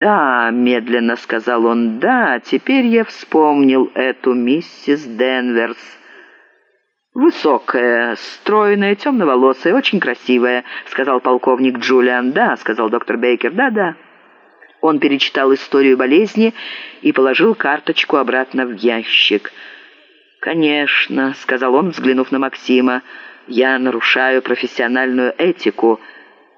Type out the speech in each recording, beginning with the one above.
«Да», — медленно сказал он, — «да, теперь я вспомнил эту миссис Денверс». «Высокая, стройная, темноволосая, очень красивая», — сказал полковник Джулиан. «Да», — сказал доктор Бейкер, — «да-да». Он перечитал историю болезни и положил карточку обратно в ящик. «Конечно», — сказал он, взглянув на Максима, — «я нарушаю профессиональную этику».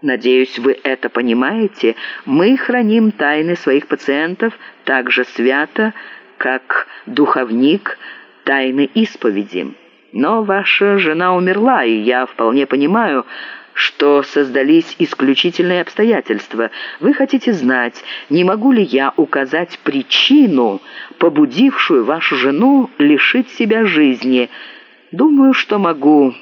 Надеюсь, вы это понимаете. Мы храним тайны своих пациентов так же свято, как духовник тайны исповеди. Но ваша жена умерла, и я вполне понимаю, что создались исключительные обстоятельства. Вы хотите знать, не могу ли я указать причину, побудившую вашу жену лишить себя жизни? Думаю, что могу».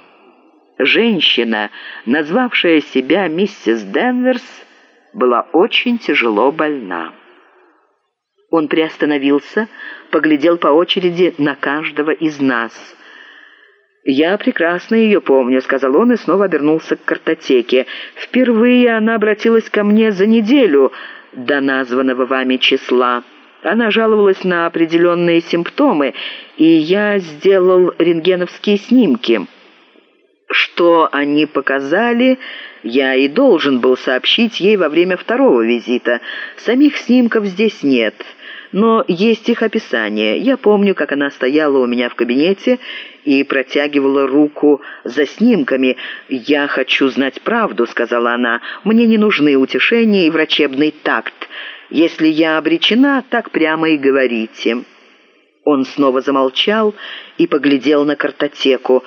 Женщина, назвавшая себя миссис Денверс, была очень тяжело больна. Он приостановился, поглядел по очереди на каждого из нас. «Я прекрасно ее помню», — сказал он и снова обернулся к картотеке. «Впервые она обратилась ко мне за неделю до названного вами числа. Она жаловалась на определенные симптомы, и я сделал рентгеновские снимки». Что они показали, я и должен был сообщить ей во время второго визита. Самих снимков здесь нет, но есть их описание. Я помню, как она стояла у меня в кабинете и протягивала руку за снимками. «Я хочу знать правду», — сказала она. «Мне не нужны утешения и врачебный такт. Если я обречена, так прямо и говорите». Он снова замолчал и поглядел на картотеку.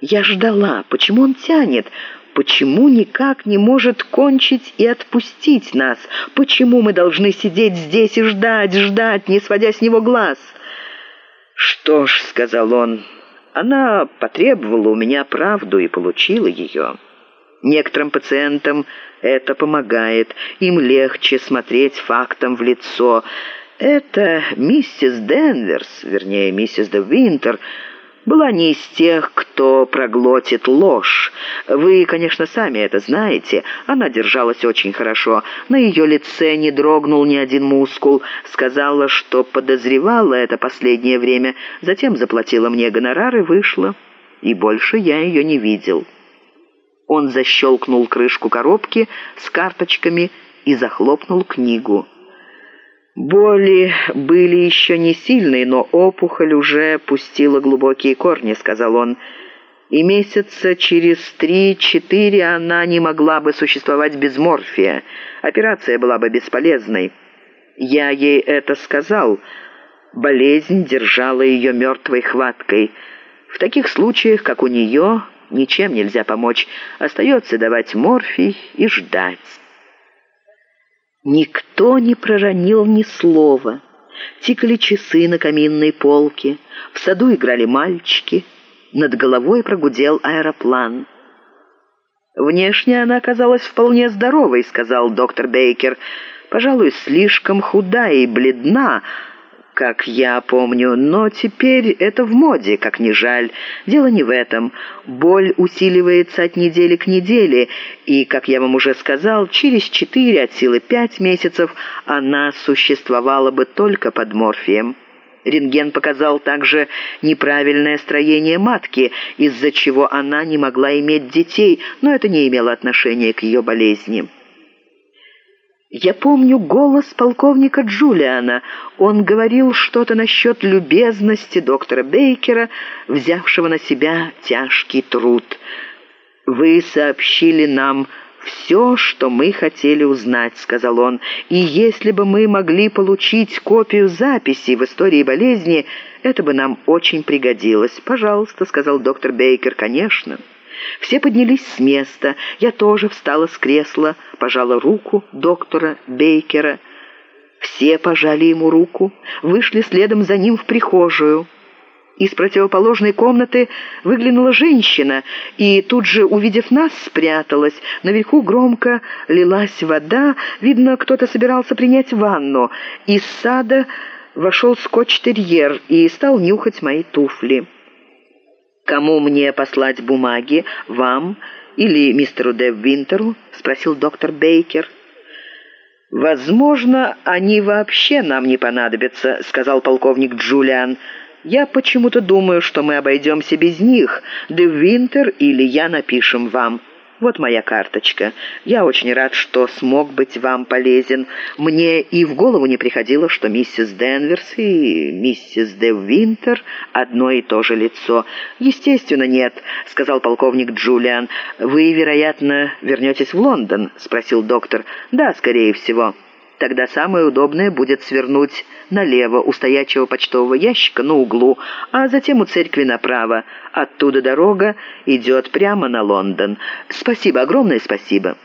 Я ждала. Почему он тянет? Почему никак не может кончить и отпустить нас? Почему мы должны сидеть здесь и ждать, ждать, не сводя с него глаз? «Что ж», — сказал он, — «она потребовала у меня правду и получила ее». Некоторым пациентам это помогает, им легче смотреть фактам в лицо. Это миссис Денверс, вернее, миссис де Винтер, была не из тех, кто проглотит ложь. Вы, конечно, сами это знаете. Она держалась очень хорошо. На ее лице не дрогнул ни один мускул. Сказала, что подозревала это последнее время. Затем заплатила мне гонорар и вышла. И больше я ее не видел. Он защелкнул крышку коробки с карточками и захлопнул книгу. «Боли были еще не сильные, но опухоль уже пустила глубокие корни», — сказал он. «И месяца через три-четыре она не могла бы существовать без морфия. Операция была бы бесполезной. Я ей это сказал. Болезнь держала ее мертвой хваткой. В таких случаях, как у нее, ничем нельзя помочь. Остается давать морфий и ждать». Никто не проронил ни слова. Тикали часы на каминной полке, в саду играли мальчики, над головой прогудел аэроплан. «Внешне она оказалась вполне здоровой», — сказал доктор Бейкер. «Пожалуй, слишком худая и бледна, как я помню, но теперь это в моде, как ни жаль. Дело не в этом. Боль усиливается от недели к неделе, и, как я вам уже сказал, через четыре от силы пять месяцев она существовала бы только под морфием. Рентген показал также неправильное строение матки, из-за чего она не могла иметь детей, но это не имело отношения к ее болезни. Я помню голос полковника Джулиана. Он говорил что-то насчет любезности доктора Бейкера, взявшего на себя тяжкий труд. «Вы сообщили нам все, что мы хотели узнать», — сказал он. «И если бы мы могли получить копию записи в истории болезни, это бы нам очень пригодилось». «Пожалуйста», — сказал доктор Бейкер, — «конечно». Все поднялись с места. Я тоже встала с кресла, пожала руку доктора Бейкера. Все пожали ему руку, вышли следом за ним в прихожую. Из противоположной комнаты выглянула женщина и тут же, увидев нас, спряталась. Наверху громко лилась вода, видно, кто-то собирался принять ванну. Из сада вошел скотч-терьер и стал нюхать мои туфли. «Кому мне послать бумаги? Вам или мистеру Де Винтеру?» — спросил доктор Бейкер. «Возможно, они вообще нам не понадобятся», — сказал полковник Джулиан. «Я почему-то думаю, что мы обойдемся без них. Де Винтер или я напишем вам». Вот моя карточка. Я очень рад, что смог быть вам полезен. Мне и в голову не приходило, что миссис Денверс и миссис Де Винтер одно и то же лицо. Естественно, нет, сказал полковник Джулиан. Вы, вероятно, вернетесь в Лондон, спросил доктор. Да, скорее всего. Тогда самое удобное будет свернуть налево у стоячего почтового ящика на углу, а затем у церкви направо. Оттуда дорога идет прямо на Лондон. Спасибо, огромное спасибо».